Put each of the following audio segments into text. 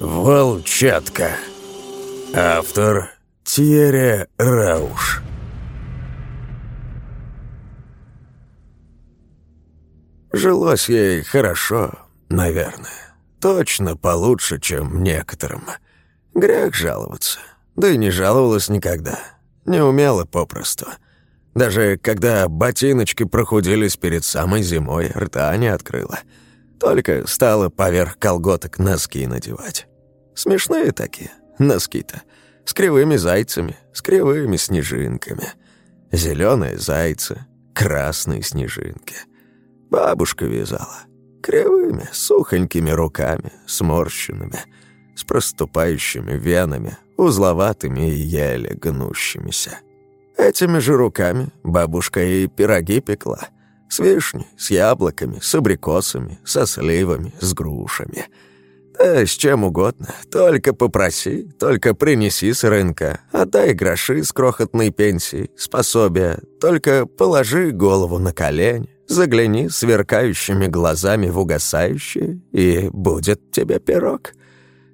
Волчатка. Автор Тьерри Рауш. Жилось ей хорошо, наверное. Точно получше, чем некоторым. Грех жаловаться. Да и не жаловалась никогда. Не умела попросту. Даже когда ботиночки прохудились перед самой зимой, рта не открыла. Только стала поверх колготок носки надевать. Смешные такие, носки-то. С кривыми зайцами, с кривыми снежинками. Зеленые зайцы, красные снежинки. Бабушка вязала. Кривыми, сухонькими руками, сморщенными, с проступающими венами, узловатыми и еле гнущимися. Этими же руками бабушка и пироги пекла. С вишней, с яблоками, с абрикосами, со сливами, с грушами. Да с чем угодно. Только попроси, только принеси с рынка. Отдай гроши с крохотной пенсии, способия. Только положи голову на колени, загляни сверкающими глазами в угасающие, и будет тебе пирог.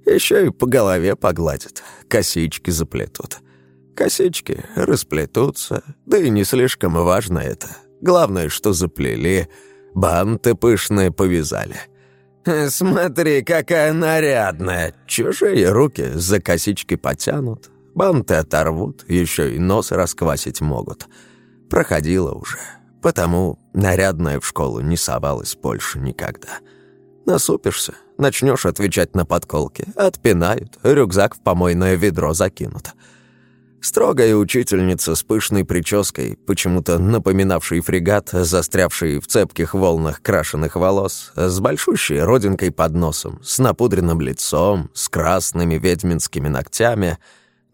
Еще и по голове погладят, косички заплетут. Косички расплетутся, да и не слишком важно это. Главное, что заплели, банты пышные повязали. «Смотри, какая нарядная!» Чужие руки за косички потянут, банты оторвут, еще и нос расквасить могут. Проходила уже, потому нарядная в школу не совалась больше никогда. Насупишься, начнешь отвечать на подколки, отпинают, рюкзак в помойное ведро закинут. Строгая учительница с пышной прической, почему-то напоминавший фрегат, застрявший в цепких волнах крашеных волос, с большущей родинкой под носом, с напудренным лицом, с красными ведьминскими ногтями,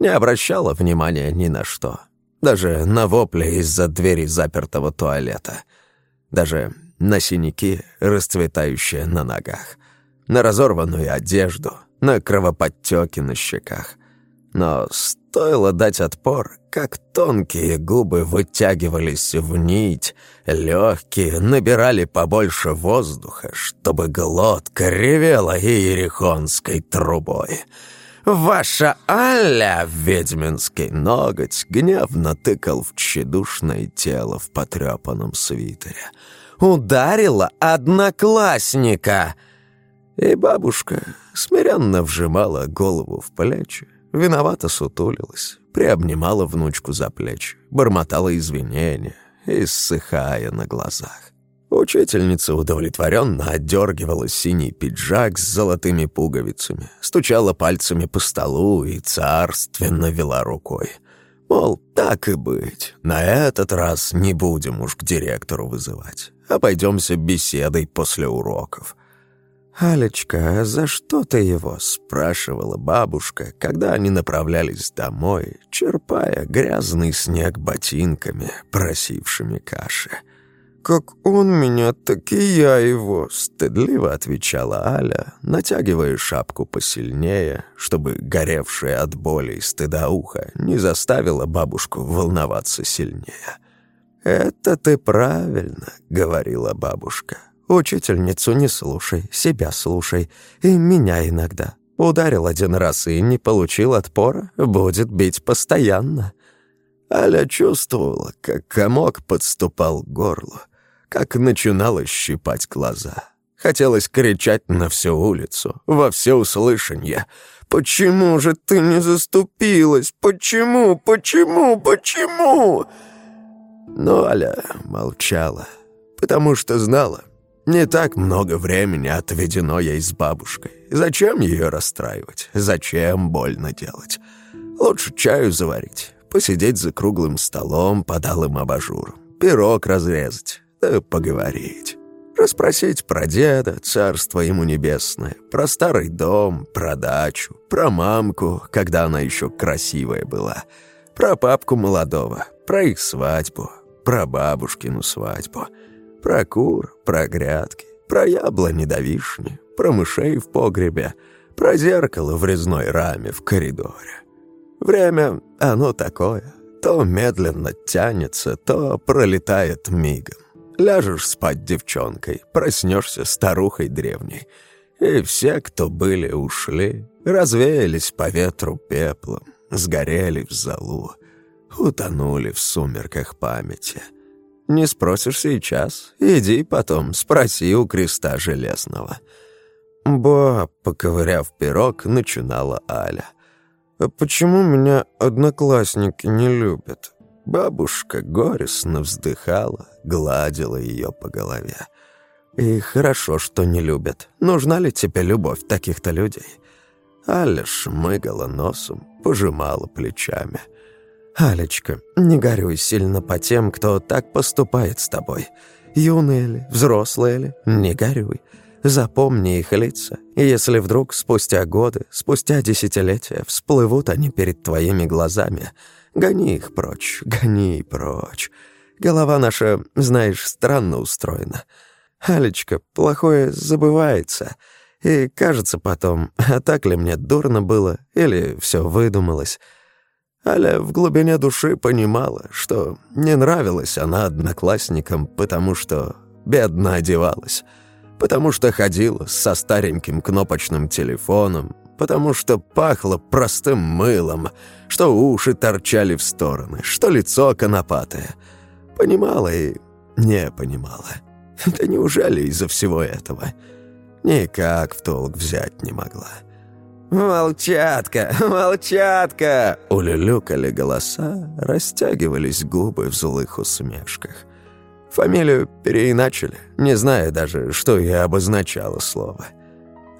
не обращала внимания ни на что. Даже на вопли из-за двери запертого туалета. Даже на синяки, расцветающие на ногах. На разорванную одежду, на кровоподтеки на щеках. Но стоило дать отпор, как тонкие губы вытягивались в нить, легкие набирали побольше воздуха, чтобы глотка ревела иерихонской трубой. «Ваша Аля!» — ведьминский ноготь гневно тыкал в тщедушное тело в потрепанном свитере. «Ударила одноклассника!» И бабушка смиренно вжимала голову в плечи, Виновато сутулилась, приобнимала внучку за плечи, бормотала извинения, иссыхая на глазах. Учительница удовлетворенно отдергивала синий пиджак с золотыми пуговицами, стучала пальцами по столу и царственно вела рукой. Мол, так и быть, на этот раз не будем уж к директору вызывать, обойдемся беседой после уроков. «Алечка, а за что ты его?» — спрашивала бабушка, когда они направлялись домой, черпая грязный снег ботинками, просившими каши. «Как он меня, так и я его», — стыдливо отвечала Аля, натягивая шапку посильнее, чтобы горевшее от боли и стыда ухо не заставило бабушку волноваться сильнее. «Это ты правильно», — говорила бабушка. Учительницу не слушай, себя слушай. И меня иногда. Ударил один раз и не получил отпора, будет бить постоянно». Аля чувствовала, как комок подступал к горлу, как начинало щипать глаза. Хотелось кричать на всю улицу, во все услышанье. «Почему же ты не заступилась? Почему? Почему? Почему?» Но Аля молчала, потому что знала, не так много времени отведено ей с бабушкой. Зачем ее расстраивать? Зачем больно делать? Лучше чаю заварить, посидеть за круглым столом под алым абажуром, пирог разрезать, да поговорить. Расспросить про деда, царство ему небесное, про старый дом, про дачу, про мамку, когда она еще красивая была, про папку молодого, про их свадьбу, про бабушкину свадьбу — про кур, про грядки, про яблони до вишни, про мышей в погребе, про зеркало в резной раме в коридоре. Время, оно такое, то медленно тянется, то пролетает мигом. Ляжешь спать девчонкой, проснешься старухой древней. и все, кто были, ушли, развеялись по ветру пеплом, сгорели в залу, утонули в сумерках памяти. Не спросишь сейчас, иди потом, спроси у креста железного. «Ба», — поковыряв пирог, начинала Аля. «А почему меня одноклассники не любят?» Бабушка горестно вздыхала, гладила ее по голове. И хорошо, что не любят. Нужна ли тебе любовь таких-то людей? Аля шмыгала носом, пожимала плечами. «Алечка, не горюй сильно по тем, кто так поступает с тобой. Юные ли, взрослые ли, не горюй. Запомни их лица, и если вдруг спустя годы, спустя десятилетия всплывут они перед твоими глазами, гони их прочь, гони прочь. Голова наша, знаешь, странно устроена». Алечка, плохое забывается. И кажется потом, а так ли мне дурно было, или все выдумалось. Аля в глубине души понимала, что не нравилась она одноклассникам, потому что бедно одевалась, потому что ходила со стареньким кнопочным телефоном, потому что пахло простым мылом, что уши торчали в стороны, что лицо конопатое. Понимала и не понимала. Да неужели из-за всего этого? Никак в толк взять не могла. «Молчатка! Молчатка!» Улюлюкали голоса, растягивались губы в злых усмешках. Фамилию переиначили, не зная даже, что и обозначало слово.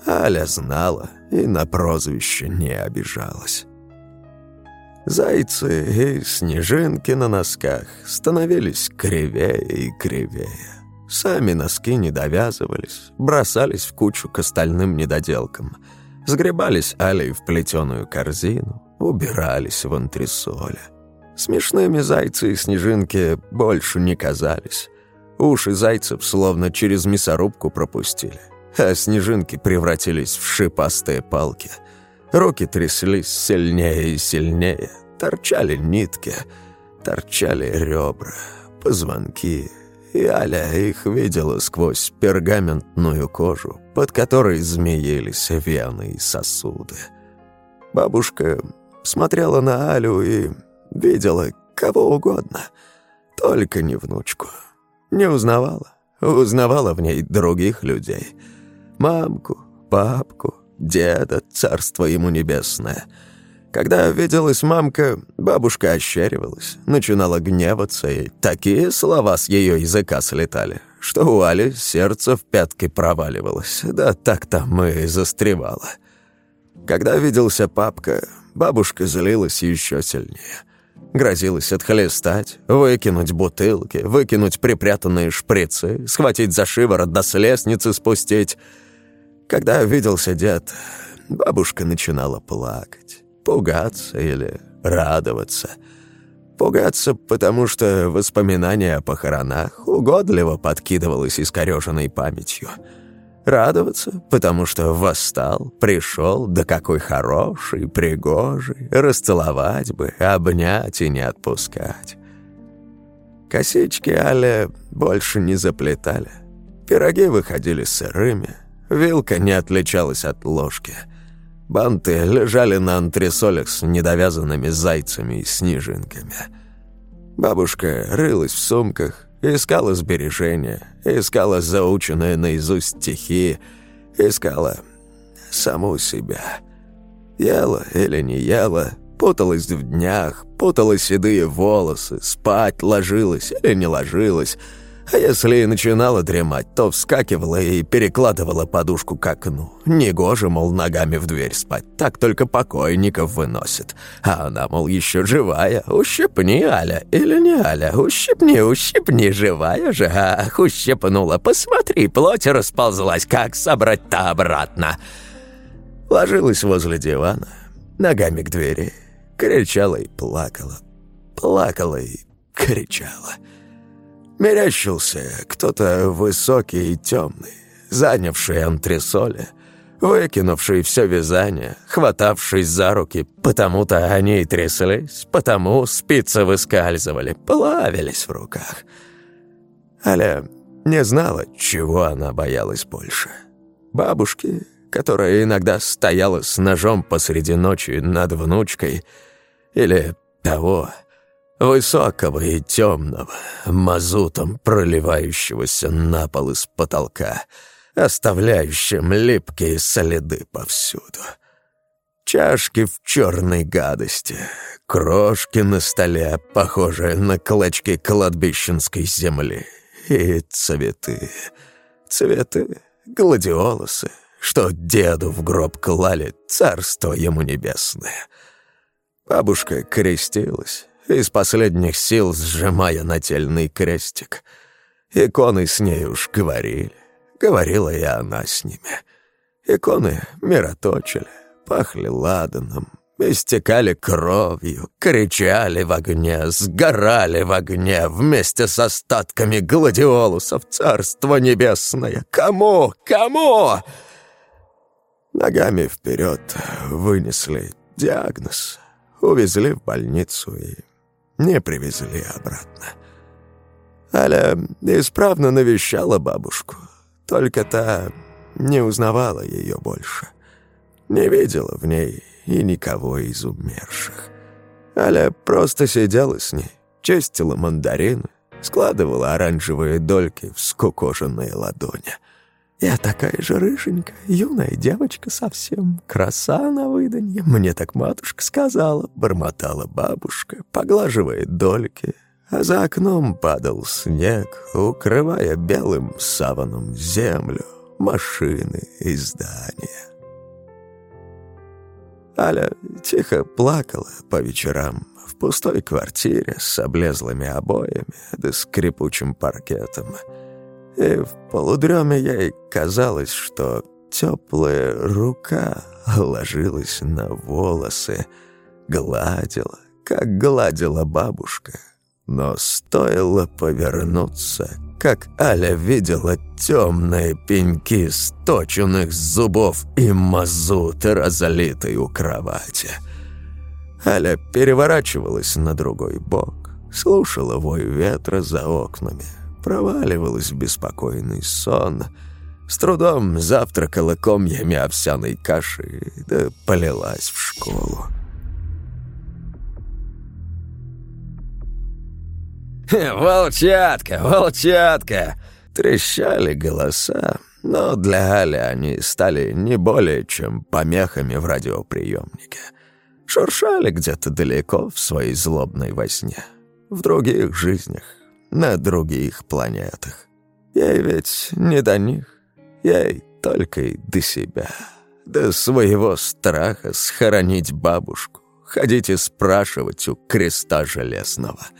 Аля знала и на прозвище не обижалась. Зайцы и снежинки на носках становились кривее и кривее. Сами носки не довязывались, бросались в кучу к остальным недоделкам. Сгребались алей в плетеную корзину, убирались в антресоле. Смешными зайцы и снежинки больше не казались. Уши зайцев словно через мясорубку пропустили, а снежинки превратились в шипастые палки. Руки тряслись сильнее и сильнее, торчали нитки, торчали ребра, позвонки, и Аля их видела сквозь пергаментную кожу, под которой змеились вены и сосуды. Бабушка смотрела на Алю и видела кого угодно, только не внучку. Не узнавала, узнавала в ней других людей. Мамку, папку, деда, царство ему небесное — когда виделась мамка, бабушка ощеривалась, начинала гневаться, и такие слова с ее языка слетали, что у Али сердце в пятки проваливалось, да так там и застревало. Когда виделся папка, бабушка злилась еще сильнее. Грозилась отхлестать, выкинуть бутылки, выкинуть припрятанные шприцы, схватить за шиворот до с лестницы спустить. Когда виделся дед, бабушка начинала плакать. Пугаться или радоваться. Пугаться, потому что воспоминание о похоронах угодливо подкидывалось искореженной памятью. Радоваться, потому что восстал, пришел, да какой хороший, пригожий, расцеловать бы, обнять и не отпускать. Косички Аля больше не заплетали. Пироги выходили сырыми, вилка не отличалась от ложки — Банты лежали на антресолях с недовязанными зайцами и снежинками. Бабушка рылась в сумках, искала сбережения, искала заученные наизусть стихи, искала саму себя. Ела или не ела, путалась в днях, путала седые волосы, спать ложилась или не ложилась — а если и начинала дремать, то вскакивала и перекладывала подушку к окну. Негоже, мол, ногами в дверь спать, так только покойников выносит. А она, мол, еще живая. Ущипни, Аля, или не Аля, ущипни, ущипни, живая же. Ах, ущипнула, посмотри, плоть расползлась, как собрать-то обратно. Ложилась возле дивана, ногами к двери, кричала и плакала. Плакала и кричала. Мерещился кто-то высокий и темный, занявший антресоли, выкинувший все вязание, хватавшись за руки, потому-то они и тряслись, потому спицы выскальзывали, плавились в руках. Аля не знала, чего она боялась больше. Бабушки, которая иногда стояла с ножом посреди ночи над внучкой, или того, высокого и темного, мазутом проливающегося на пол из потолка, оставляющим липкие следы повсюду. Чашки в черной гадости, крошки на столе, похожие на клочки кладбищенской земли, и цветы, цветы, гладиолусы, что деду в гроб клали, царство ему небесное. Бабушка крестилась, из последних сил сжимая нательный крестик. Иконы с ней уж говорили, говорила и она с ними. Иконы мироточили, пахли ладаном, истекали кровью, кричали в огне, сгорали в огне вместе с остатками гладиолусов Царство Небесное. Кому? Кому? Ногами вперед вынесли диагноз, увезли в больницу и не привезли обратно. Аля исправно навещала бабушку, только та не узнавала ее больше. Не видела в ней и никого из умерших. Аля просто сидела с ней, чистила мандарины, складывала оранжевые дольки в скукоженные ладони. Я такая же рыженькая, юная девочка совсем, краса на выданье. Мне так матушка сказала, бормотала бабушка, поглаживая дольки, а за окном падал снег, укрывая белым саваном землю, машины и здания. Аля тихо плакала по вечерам в пустой квартире с облезлыми обоями да скрипучим паркетом. И в полудреме ей казалось, что теплая рука ложилась на волосы, гладила, как гладила бабушка. Но стоило повернуться, как Аля видела темные пеньки сточенных зубов и мазут, разлитый у кровати. Аля переворачивалась на другой бок, слушала вой ветра за окнами, проваливалась в беспокойный сон, с трудом завтракала комьями овсяной каши, да полилась в школу. «Волчатка, волчатка!» Трещали голоса, но для Али они стали не более чем помехами в радиоприемнике. Шуршали где-то далеко в своей злобной во сне, в других жизнях, на других планетах. Ей ведь не до них, ей только и до себя, до своего страха схоронить бабушку, ходить и спрашивать у креста железного —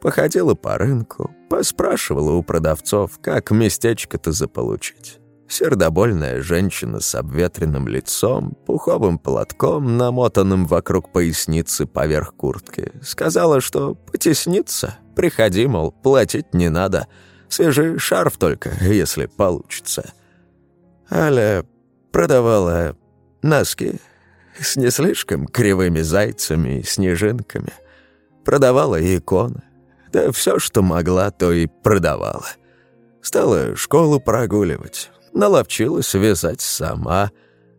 Походила по рынку, поспрашивала у продавцов, как местечко-то заполучить. Сердобольная женщина с обветренным лицом, пуховым платком, намотанным вокруг поясницы поверх куртки, сказала, что потесниться, приходи, мол, платить не надо, свежий шарф только, если получится. Аля продавала носки с не слишком кривыми зайцами и снежинками, продавала иконы, да все, что могла, то и продавала. Стала школу прогуливать, наловчилась вязать сама.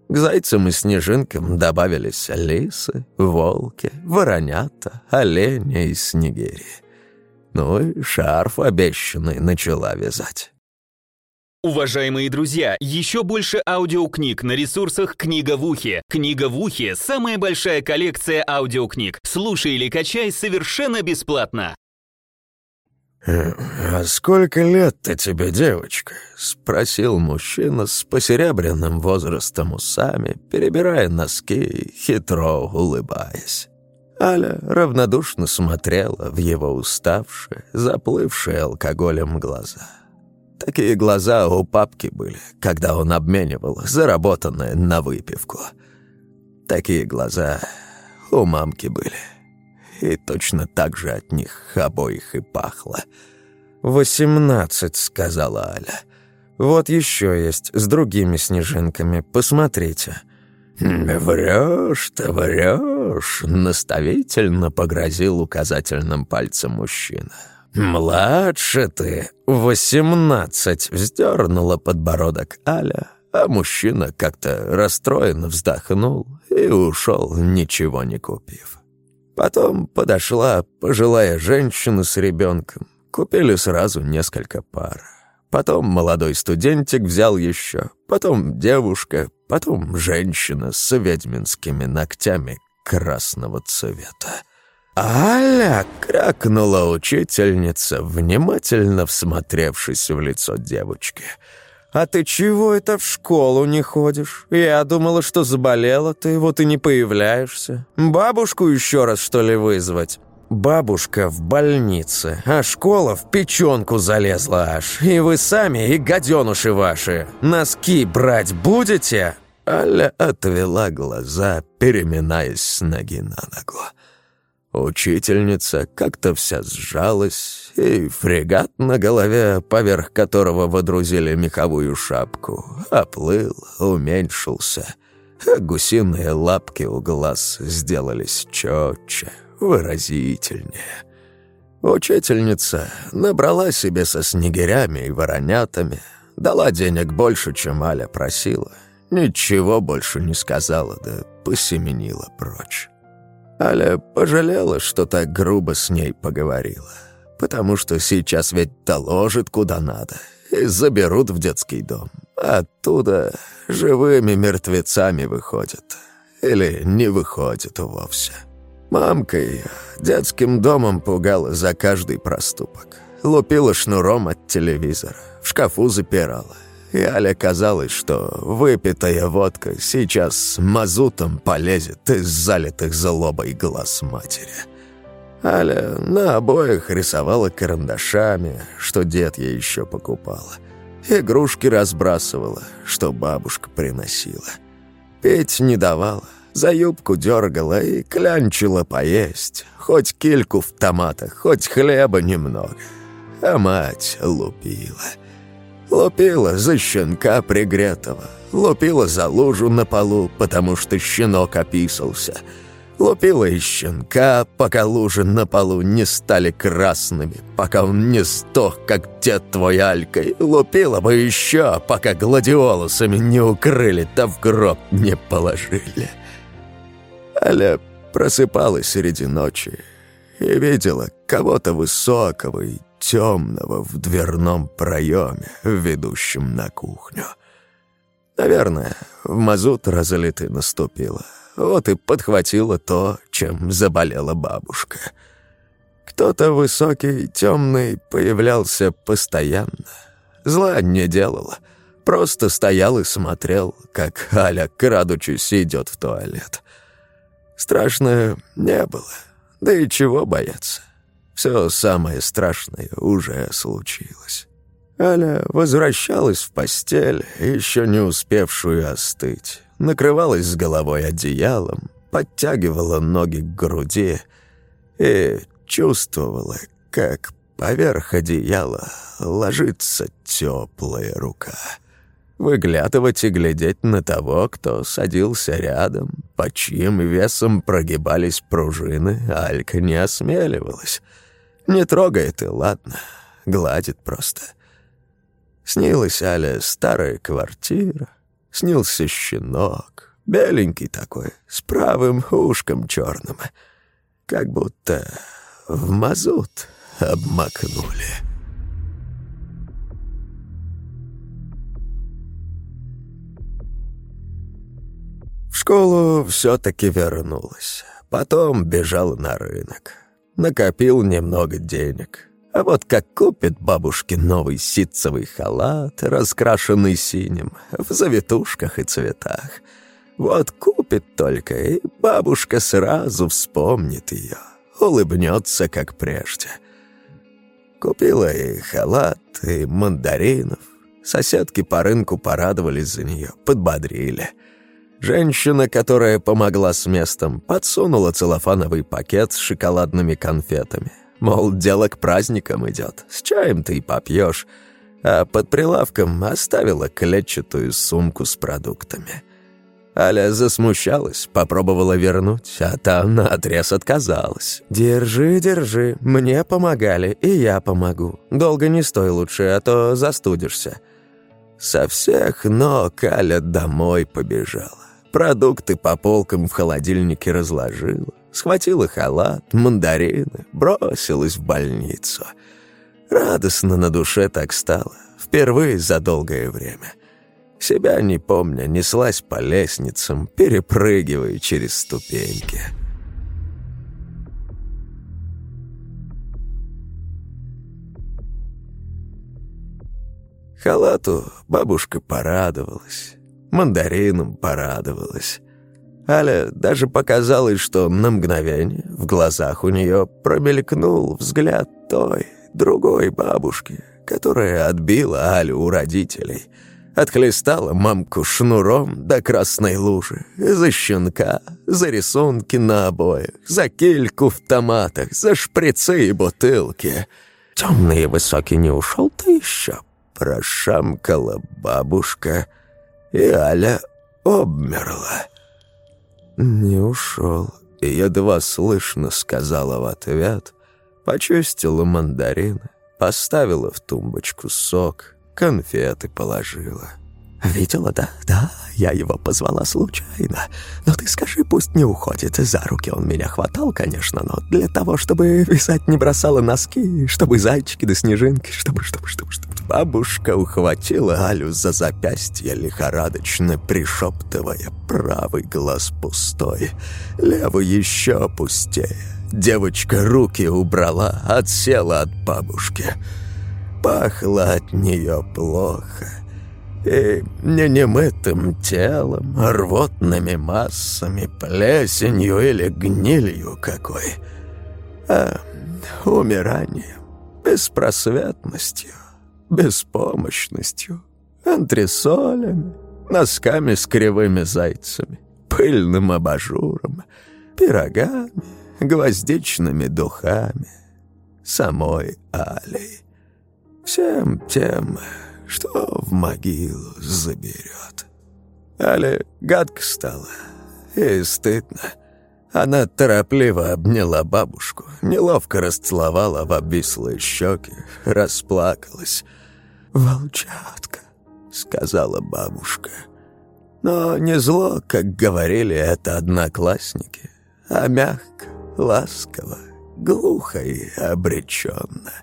К зайцам и снежинкам добавились лисы, волки, воронята, олени и снегири. Ну и шарф обещанный начала вязать. Уважаемые друзья, еще больше аудиокниг на ресурсах «Книга в ухе». «Книга в ухе» — самая большая коллекция аудиокниг. Слушай или качай совершенно бесплатно. «А сколько лет-то тебе, девочка?» — спросил мужчина с посеребряным возрастом усами, перебирая носки, хитро улыбаясь. Аля равнодушно смотрела в его уставшие, заплывшие алкоголем глаза. Такие глаза у папки были, когда он обменивал заработанное на выпивку. Такие глаза у мамки были и точно так же от них обоих и пахло. «Восемнадцать», — сказала Аля. «Вот еще есть с другими снежинками, посмотрите». «Врешь-то, врешь», — наставительно погрозил указательным пальцем мужчина. «Младше ты, восемнадцать», — вздернула подбородок Аля, а мужчина как-то расстроенно вздохнул и ушел, ничего не купив. Потом подошла пожилая женщина с ребенком. Купили сразу несколько пар. Потом молодой студентик взял еще, потом девушка, потом женщина с ведьминскими ногтями красного цвета. «Аля!» — кракнула учительница, внимательно всмотревшись в лицо девочки. «А ты чего это в школу не ходишь? Я думала, что заболела ты, вот и не появляешься. Бабушку еще раз, что ли, вызвать?» Бабушка в больнице, а школа в печенку залезла аж. И вы сами, и гаденуши ваши. Носки брать будете?» Аля отвела глаза, переминаясь с ноги на ногу. Учительница как-то вся сжалась, и фрегат на голове, поверх которого водрузили меховую шапку, оплыл, уменьшился, гусиные лапки у глаз сделались четче, выразительнее. Учительница набрала себе со снегирями и воронятами, дала денег больше, чем Аля просила, ничего больше не сказала, да посеменила прочь. Аля пожалела, что так грубо с ней поговорила. Потому что сейчас ведь доложат куда надо и заберут в детский дом. Оттуда живыми мертвецами выходят. Или не выходят вовсе. Мамка ее детским домом пугала за каждый проступок. Лупила шнуром от телевизора, в шкафу запирала и Але казалось, что выпитая водка сейчас мазутом полезет из залитых злобой глаз матери. Аля на обоих рисовала карандашами, что дед ей еще покупала. Игрушки разбрасывала, что бабушка приносила. Петь не давала, за юбку дергала и клянчила поесть. Хоть кильку в томатах, хоть хлеба немного. А мать лупила. Лупила за щенка пригретого, лупила за лужу на полу, потому что щенок описался. Лупила и щенка, пока лужи на полу не стали красными, пока он не стох, как дед твой Алькой. Лупила бы еще, пока гладиолусами не укрыли, да в гроб не положили. Аля просыпалась среди ночи и видела кого-то высокого и темного в дверном проеме, ведущем на кухню. Наверное, в мазут разлитый наступила. Вот и подхватила то, чем заболела бабушка. Кто-то высокий, темный появлялся постоянно. Зла не делала. Просто стоял и смотрел, как Аля, крадучись, идет в туалет. Страшно не было. Да и чего бояться? Все самое страшное уже случилось. Аля возвращалась в постель, еще не успевшую остыть, накрывалась с головой одеялом, подтягивала ноги к груди и чувствовала, как поверх одеяла ложится теплая рука. Выглядывать и глядеть на того, кто садился рядом, под чьим весом прогибались пружины, Алька не осмеливалась — не трогает и ладно, гладит просто. Снилась Аля старая квартира, снился щенок, беленький такой, с правым ушком черным, как будто в мазут обмакнули. В школу все-таки вернулась. Потом бежала на рынок. Накопил немного денег. А вот как купит бабушке новый ситцевый халат, раскрашенный синим, в завитушках и цветах. Вот купит только, и бабушка сразу вспомнит ее, улыбнется, как прежде. Купила и халат, и мандаринов. Соседки по рынку порадовались за нее, подбодрили — Женщина, которая помогла с местом, подсунула целлофановый пакет с шоколадными конфетами. Мол, дело к праздникам идет, с чаем ты и попьешь. А под прилавком оставила клетчатую сумку с продуктами. Аля засмущалась, попробовала вернуть, а та наотрез отказалась. «Держи, держи, мне помогали, и я помогу. Долго не стой лучше, а то застудишься». Со всех ног Аля домой побежала. Продукты по полкам в холодильнике разложила. Схватила халат, мандарины, бросилась в больницу. Радостно на душе так стало. Впервые за долгое время. Себя не помня, неслась по лестницам, перепрыгивая через ступеньки. Халату бабушка порадовалась, мандаринам порадовалась. Аля даже показалось, что на мгновение в глазах у нее промелькнул взгляд той, другой бабушки, которая отбила Алю у родителей, отхлестала мамку шнуром до красной лужи, за щенка, за рисунки на обоях, за кильку в томатах, за шприцы и бутылки. Темный и высокий не ушел-то еще, прошамкала бабушка, и Аля обмерла. «Не ушел», — едва слышно сказала в ответ, почистила мандарины, поставила в тумбочку сок, конфеты положила. «Видела, да? Да, я его позвала случайно. Но ты скажи, пусть не уходит. За руки он меня хватал, конечно, но для того, чтобы вязать не бросала носки, чтобы зайчики да снежинки, чтобы, чтобы, чтобы, чтобы...» Бабушка ухватила Алю за запястье, лихорадочно пришептывая правый глаз пустой, левый еще пустее. Девочка руки убрала, отсела от бабушки. Пахло от нее плохо и не немытым телом, а рвотными массами, плесенью или гнилью какой, а умиранием, беспросветностью, беспомощностью, антресолями, носками с кривыми зайцами, пыльным абажуром, пирогами, гвоздичными духами, самой Алей. Всем тем что в могилу заберет. Але гадко стало и стыдно. Она торопливо обняла бабушку, неловко расцеловала в обвислые щеки, расплакалась. «Волчатка», — сказала бабушка. Но не зло, как говорили это одноклассники, а мягко, ласково, глухо и обреченно.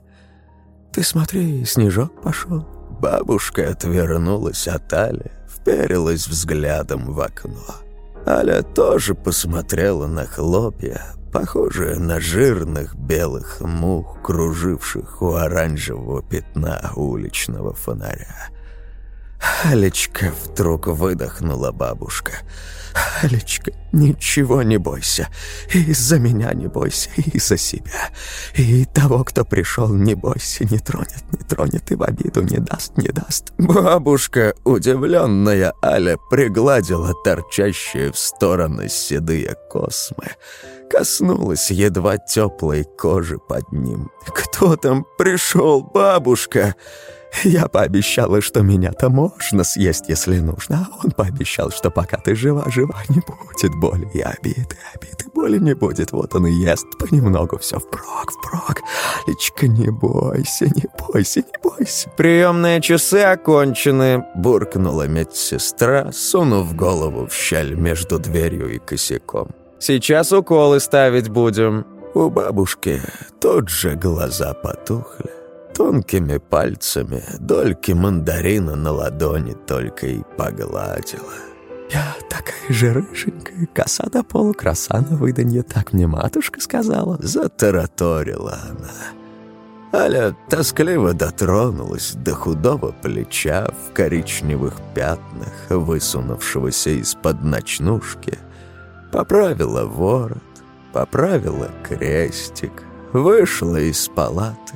«Ты смотри, снежок пошел», Бабушка отвернулась от Али, вперилась взглядом в окно. Аля тоже посмотрела на хлопья, похожие на жирных белых мух, круживших у оранжевого пятна уличного фонаря. «Алечка!» — вдруг выдохнула бабушка. «Алечка, ничего не бойся. И за меня не бойся, и за себя. И того, кто пришел, не бойся, не тронет, не тронет и в обиду не даст, не даст». Бабушка, удивленная Аля, пригладила торчащие в стороны седые космы. Коснулась едва теплой кожи под ним. «Кто там пришел, бабушка?» Я пообещала, что меня-то можно съесть, если нужно, а он пообещал, что пока ты жива-жива, не будет боли и обиды, обиды, боли не будет. Вот он и ест понемногу все впрок, впрок. Личка, не бойся, не бойся, не бойся. Приемные часы окончены, буркнула медсестра, сунув голову в щель между дверью и косяком. Сейчас уколы ставить будем. У бабушки тот же глаза потухли. Тонкими пальцами дольки мандарина на ладони только и погладила. «Я такая же рыженькая, коса до пола, краса на выданье, так мне матушка сказала», — затараторила она. Аля тоскливо дотронулась до худого плеча в коричневых пятнах, высунувшегося из-под ночнушки, поправила ворот, поправила крестик, вышла из палаты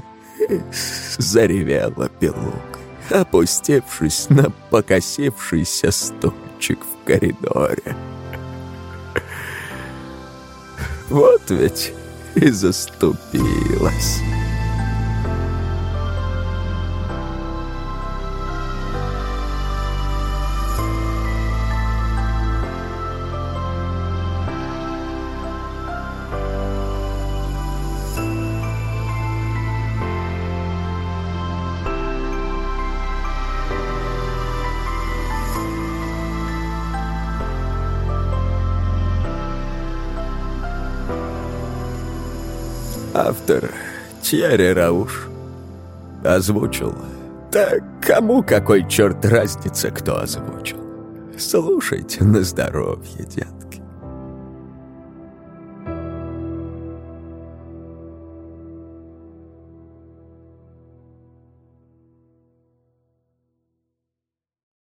заревела белуга, опустившись на покосившийся стульчик в коридоре. Вот ведь и заступилась. Автор Тьерри Рауш. Озвучил. Да кому какой черт разница, кто озвучил? Слушайте на здоровье, детки.